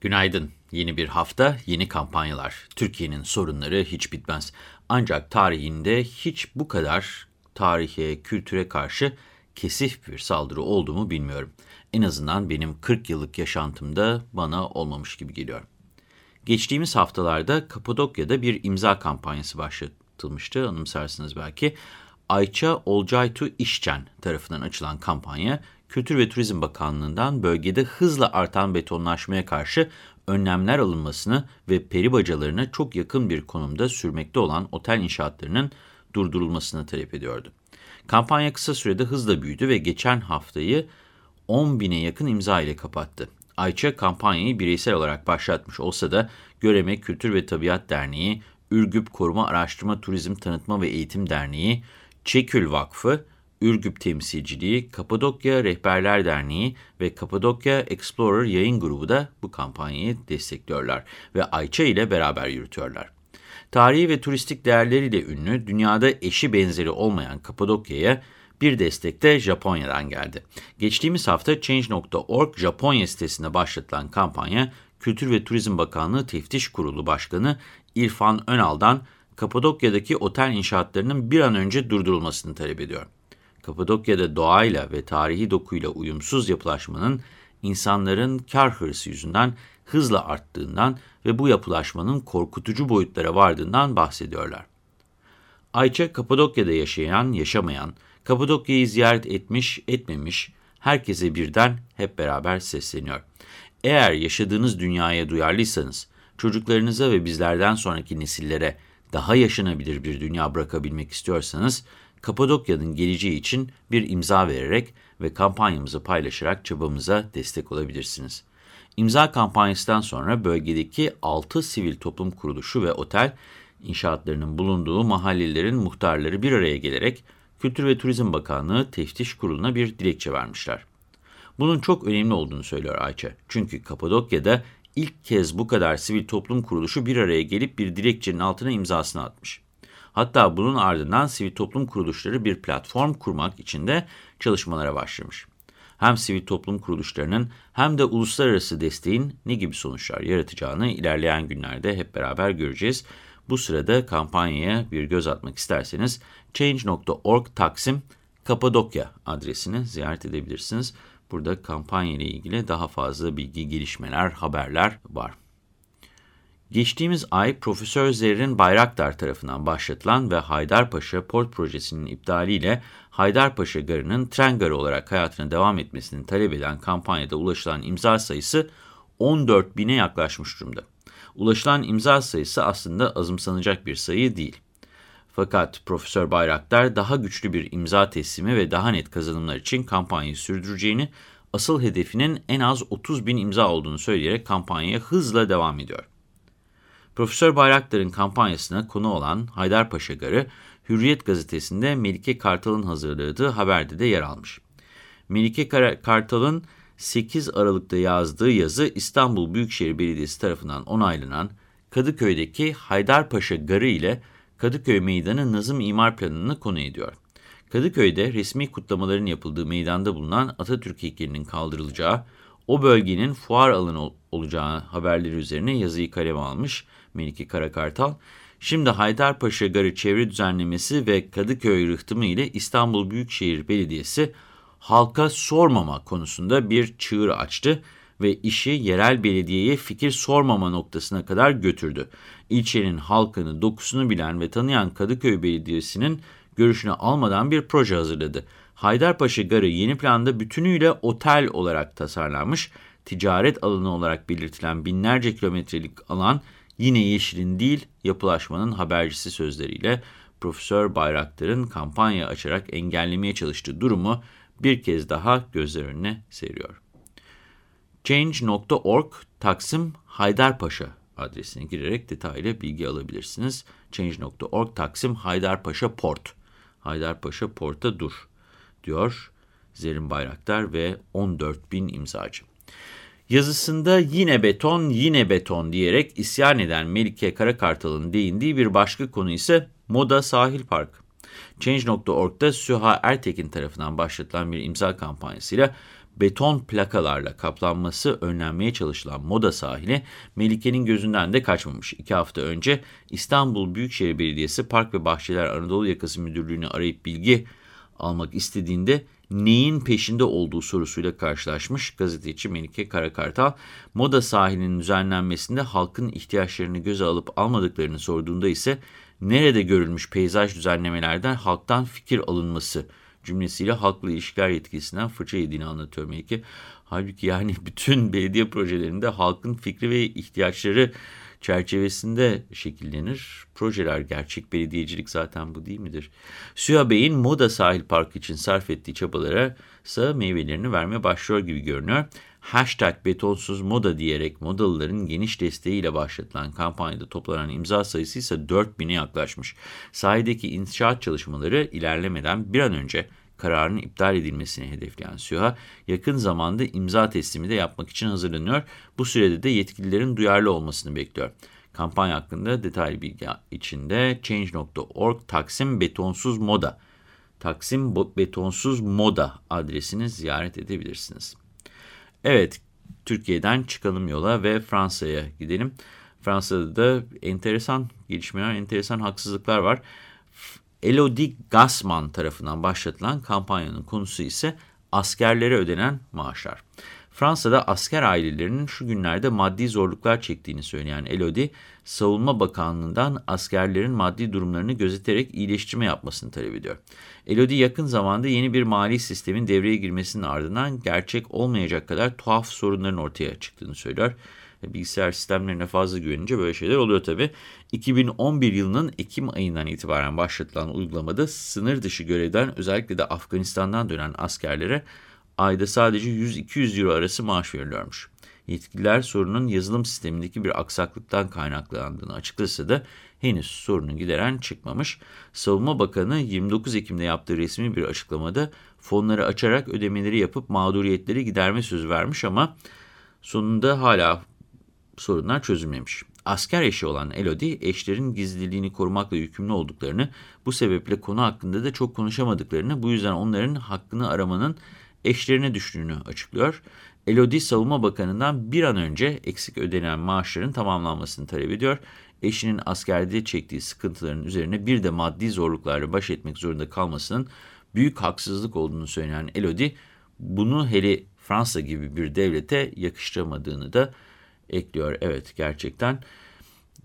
Günaydın. Yeni bir hafta, yeni kampanyalar. Türkiye'nin sorunları hiç bitmez. Ancak tarihinde hiç bu kadar tarihe, kültüre karşı kesif bir saldırı oldu mu bilmiyorum. En azından benim 40 yıllık yaşantımda bana olmamış gibi geliyor. Geçtiğimiz haftalarda Kapadokya'da bir imza kampanyası başlatılmıştı, anımsarsınız belki. Ayça Olcaytu İşçen tarafından açılan kampanya, Kültür ve Turizm Bakanlığı'ndan bölgede hızla artan betonlaşmaya karşı önlemler alınmasını ve peri bacalarına çok yakın bir konumda sürmekte olan otel inşaatlarının durdurulmasını talep ediyordu. Kampanya kısa sürede hızla büyüdü ve geçen haftayı 10 bine yakın imza ile kapattı. Ayça kampanyayı bireysel olarak başlatmış olsa da Göreme Kültür ve Tabiat Derneği, Ürgüp Koruma Araştırma Turizm Tanıtma ve Eğitim Derneği, Çekül Vakfı, Ürgüp Temsilciliği, Kapadokya Rehberler Derneği ve Kapadokya Explorer yayın grubu da bu kampanyayı destekliyorlar ve Ayça ile beraber yürütüyorlar. Tarihi ve turistik değerleriyle ünlü, dünyada eşi benzeri olmayan Kapadokya'ya bir destek de Japonya'dan geldi. Geçtiğimiz hafta Change.org Japonya sitesinde başlatılan kampanya, Kültür ve Turizm Bakanlığı Teftiş Kurulu Başkanı İrfan Önal'dan Kapadokya'daki otel inşaatlarının bir an önce durdurulmasını talep ediyor. Kapadokya'da doğayla ve tarihi dokuyla uyumsuz yapılaşmanın insanların kar hırsı yüzünden hızla arttığından ve bu yapılaşmanın korkutucu boyutlara vardığından bahsediyorlar. Ayça, Kapadokya'da yaşayan, yaşamayan, Kapadokya'yı ziyaret etmiş, etmemiş, herkese birden hep beraber sesleniyor. Eğer yaşadığınız dünyaya duyarlıysanız, çocuklarınıza ve bizlerden sonraki nesillere daha yaşanabilir bir dünya bırakabilmek istiyorsanız, Kapadokya'nın geleceği için bir imza vererek ve kampanyamızı paylaşarak çabamıza destek olabilirsiniz. İmza kampanyasından sonra bölgedeki 6 sivil toplum kuruluşu ve otel inşaatlarının bulunduğu mahallelerin muhtarları bir araya gelerek Kültür ve Turizm Bakanlığı Teftiş Kurulu'na bir dilekçe vermişler. Bunun çok önemli olduğunu söylüyor Ayça. Çünkü Kapadokya'da ilk kez bu kadar sivil toplum kuruluşu bir araya gelip bir dilekçenin altına imzasını atmış. Hatta bunun ardından sivil toplum kuruluşları bir platform kurmak için de çalışmalara başlamış. Hem sivil toplum kuruluşlarının hem de uluslararası desteğin ne gibi sonuçlar yaratacağını ilerleyen günlerde hep beraber göreceğiz. Bu sırada kampanyaya bir göz atmak isterseniz change.org Taksim Kapadokya adresini ziyaret edebilirsiniz. Burada kampanya ile ilgili daha fazla bilgi, gelişmeler, haberler var. Geçtiğimiz ay Profesör Zerrin Bayraktar tarafından başlatılan ve Haydarpaşa Port Projesi'nin iptaliyle Haydarpaşa Garı'nın tren garı olarak hayatına devam etmesini talep eden kampanyada ulaşılan imza sayısı 14 bine yaklaşmış durumda. Ulaşılan imza sayısı aslında azımsanacak bir sayı değil. Fakat Profesör Bayraktar daha güçlü bir imza teslimi ve daha net kazanımlar için kampanyayı sürdüreceğini, asıl hedefinin en az 30 bin imza olduğunu söyleyerek kampanyaya hızla devam ediyor. Profesör Bayraktar'ın kampanyasına konu olan Haydarpaşa Garı, Hürriyet gazetesinde Melike Kartal'ın hazırladığı haberde de yer almış. Melike Kartal'ın 8 Aralık'ta yazdığı yazı İstanbul Büyükşehir Belediyesi tarafından onaylanan Kadıköy'deki Haydarpaşa Garı ile Kadıköy Meydanı Nazım İmar Planı'nı konu ediyor. Kadıköy'de resmi kutlamaların yapıldığı meydanda bulunan Atatürk heykelinin kaldırılacağı, o bölgenin fuar alanı olacağı haberleri üzerine yazıyı kaleme almış Melike Karakartal. Şimdi Haydarpaşa Garı Çevre Düzenlemesi ve Kadıköy rıhtımı ile İstanbul Büyükşehir Belediyesi halka sormama konusunda bir çığır açtı ve işi yerel belediyeye fikir sormama noktasına kadar götürdü. İlçenin halkını, dokusunu bilen ve tanıyan Kadıköy Belediyesi'nin görüşünü almadan bir proje hazırladı. Haydarpaşa Garı yeni planda bütünüyle otel olarak tasarlanmış, ticaret alanı olarak belirtilen binlerce kilometrelik alan yine yeşilin değil yapılaşmanın habercisi sözleriyle Profesör Bayraktar'ın kampanya açarak engellemeye çalıştığı durumu bir kez daha gözler önüne seriyor. Change.org Taksim Haydarpaşa adresine girerek detaylı bilgi alabilirsiniz. Change.org Taksim Haydarpaşa Port. Haydarpaşa Port'a dur diyor Zerin Bayraktar ve 14 bin imzacı. Yazısında yine beton, yine beton diyerek isyan eden Melike Karakartal'ın değindiği bir başka konu ise Moda Sahil Park. Change.org'da Süha Ertekin tarafından başlatılan bir imza kampanyasıyla beton plakalarla kaplanması önlenmeye çalışılan Moda sahili Melike'nin gözünden de kaçmamış. İki hafta önce İstanbul Büyükşehir Belediyesi Park ve Bahçeler Anadolu Yakası Müdürlüğü'nü arayıp bilgi almak istediğinde neyin peşinde olduğu sorusuyla karşılaşmış gazeteci Melike Karakartal, moda sahilinin düzenlenmesinde halkın ihtiyaçlarını göze alıp almadıklarını sorduğunda ise nerede görülmüş peyzaj düzenlemelerden halktan fikir alınması cümlesiyle halkla ilişkiler yetkisinden fırça yediğini anlatıyor Melike. Halbuki yani bütün belediye projelerinde halkın fikri ve ihtiyaçları çerçevesinde şekillenir. Projeler gerçek belediyecilik zaten bu değil midir? Süha Bey'in Moda Sahil Parkı için sarf ettiği çabalara ise meyvelerini vermeye başlıyor gibi görünüyor. Hashtag betonsuz moda diyerek modalıların geniş desteğiyle başlatılan kampanyada toplanan imza sayısı ise 4000'e yaklaşmış. Sahildeki inşaat çalışmaları ilerlemeden bir an önce kararının iptal edilmesini hedefleyen SÜHA, yakın zamanda imza teslimi de yapmak için hazırlanıyor. Bu sürede de yetkililerin duyarlı olmasını bekliyor. Kampanya hakkında detaylı bilgi içinde Change.org Taksim Betonsuz Moda Taksim Betonsuz Moda adresini ziyaret edebilirsiniz. Evet, Türkiye'den çıkalım yola ve Fransa'ya gidelim. Fransa'da da enteresan gelişmeler, enteresan haksızlıklar var. Elodie Gassman tarafından başlatılan kampanyanın konusu ise askerlere ödenen maaşlar. Fransa'da asker ailelerinin şu günlerde maddi zorluklar çektiğini söyleyen Elodie, Savunma Bakanlığı'ndan askerlerin maddi durumlarını gözeterek iyileştirme yapmasını talep ediyor. Elodie yakın zamanda yeni bir mali sistemin devreye girmesinin ardından gerçek olmayacak kadar tuhaf sorunların ortaya çıktığını söylüyor bilgisayar sistemlerine fazla güvenince böyle şeyler oluyor tabii. 2011 yılının Ekim ayından itibaren başlatılan uygulamada sınır dışı görevden özellikle de Afganistan'dan dönen askerlere ayda sadece 100-200 euro arası maaş veriliyormuş. Yetkililer sorunun yazılım sistemindeki bir aksaklıktan kaynaklandığını açıklasa da henüz sorunu gideren çıkmamış. Savunma Bakanı 29 Ekim'de yaptığı resmi bir açıklamada fonları açarak ödemeleri yapıp mağduriyetleri giderme sözü vermiş ama sonunda hala sorunlar çözülmemiş. Asker eşi olan Elodie, eşlerin gizliliğini korumakla yükümlü olduklarını, bu sebeple konu hakkında da çok konuşamadıklarını, bu yüzden onların hakkını aramanın eşlerine düştüğünü açıklıyor. Elodie Savunma Bakanı'ndan bir an önce eksik ödenen maaşların tamamlanmasını talep ediyor. Eşinin askerde çektiği sıkıntıların üzerine bir de maddi zorluklarla baş etmek zorunda kalmasının büyük haksızlık olduğunu söyleyen Elodie, bunu hele Fransa gibi bir devlete yakıştıramadığını da ekliyor. Evet gerçekten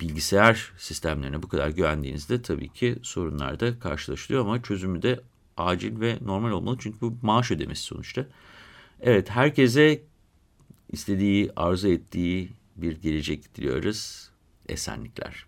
bilgisayar sistemlerine bu kadar güvendiğinizde tabii ki sorunlar da karşılaşılıyor ama çözümü de acil ve normal olmalı. Çünkü bu maaş ödemesi sonuçta. Evet herkese istediği, arzu ettiği bir gelecek diliyoruz. Esenlikler.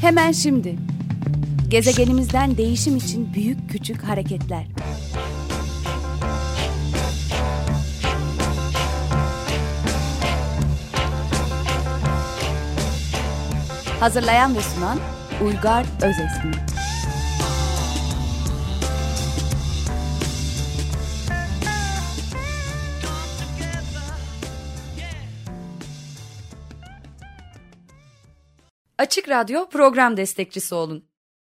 Hemen şimdi. Gezegenimizden değişim için büyük küçük hareketler. Hazırlayan ve sunan Uygar Özesmi. Açık Radyo program destekçisi olun.